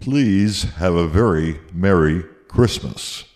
Please have a very Merry Christmas.